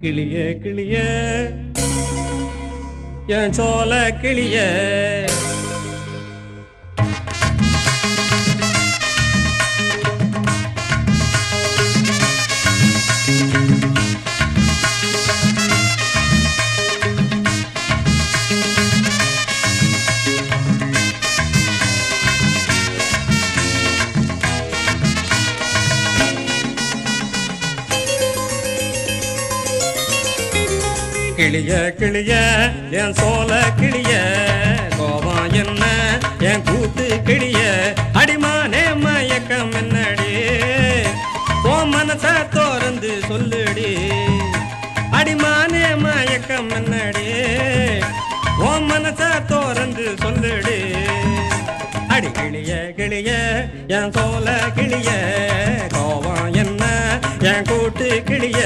கிளிய கிளிய. என் சோல கிளியே. கிளிய கிளிய என் சோல கிளிய. கோபம் என்ன என் கூத்து கிளிய. அடிமானே மயக்கம் என்னடி? ஓ மனச தோறந்து சொல்லுடி. அடிமானே மயக்கம் என்னடி? ஓ மனச தோறந்து சொல்லுடி. அடி கிளிய கிளிய என் சோல கிளிய. கோபம் என்ன என் கூட்டு கிளிய.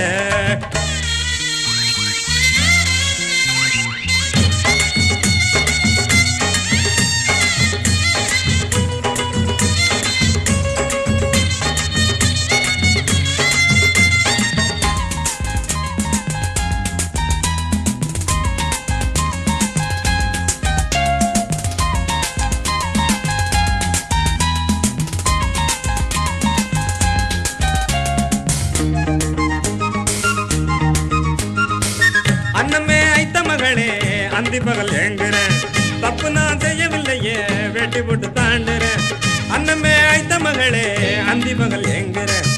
அந்தி பகல் ஏங்குறேன் தப்பு நான் செய்யவில்லையே வெட்டி போட்டு தாண்டுறேன் அண்ணமே ஐத்த மகளே அந்தி பகல் ஏங்குறேன்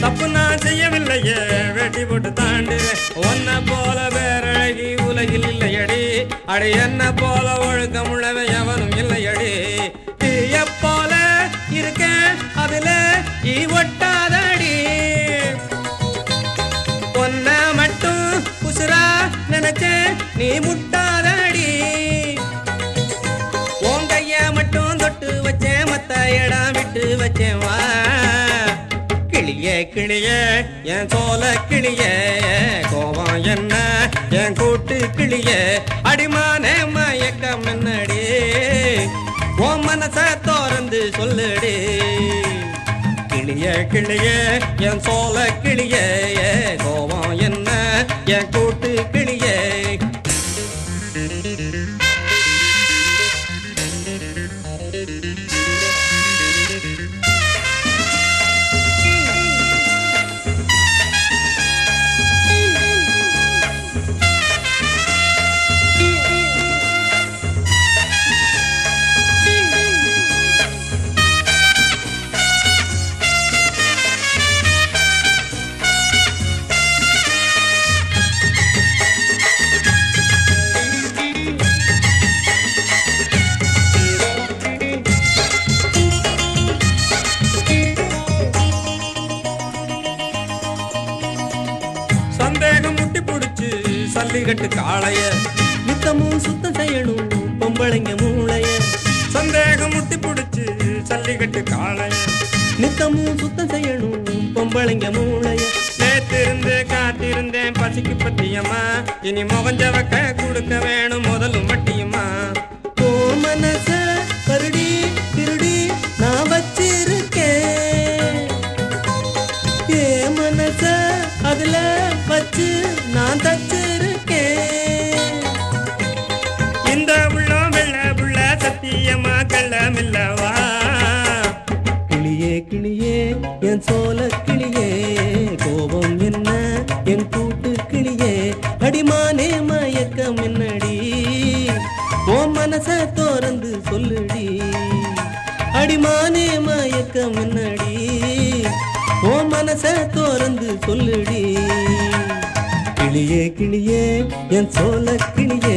தப்பு நான் செய்யவில்லையே வெட்டி போட்டு தாண்டுறேன் ஒன்ன போல வேறழகி உலகில் இல்லையடி. அடி என்ன போல ஒழுக்கம் உள்ளவன் எவனும் இல்லையடி. தீய போல இருக்கேன் அதுல ஈ ஒட்டாதடி. ஒன்ன மட்டும் உசுரா நினைச்சேன் நீ முட்டா கிளியே என் சோல கிளியே கோபம் என்ன? என் கூட்டு கிளியே அடிமானே மயக்கம் என்னடி? ஓ மனச தோறந்து சொல்லுடி. கிளிய கிளிய என் சோல கிளிய கோபம் என்ன? என் சல்லிகட்டு காளைய. நித்தமும் சுத்தம் செய்யணும் பொம்பளைங்க மூளைய. சந்தேகம் முட்டி பிடிச்சு சல்லிகட்டு காளைய. நித்தமும் சுத்தம் செய்யணும் பொம்பளைங்க மூளைய. நேத்திருந்து காத்திருந்தேன் பசிக்கு பத்தியம்மா. இனி முகஞ்சவக்க கொடுக்க வேணும் முதலும் வட்டியம்மா. ஓ மனச கருடி திருடி நான் வச்சிருக்கேன். ஏ மனச அதுல வச்சு நான் தச்சு என் சோல கிளியே கோபம் என்ன? என் கூட்டு கிளியே அடிமானே மயக்கம் என்னடி? ஓ மனச தோறந்து சொல்லுடி. அடிமானே மயக்கம் என்னடி? ஓ மனச தோறந்து சொல்லுடி. கிளியே கிளியே என் சோல கிளியே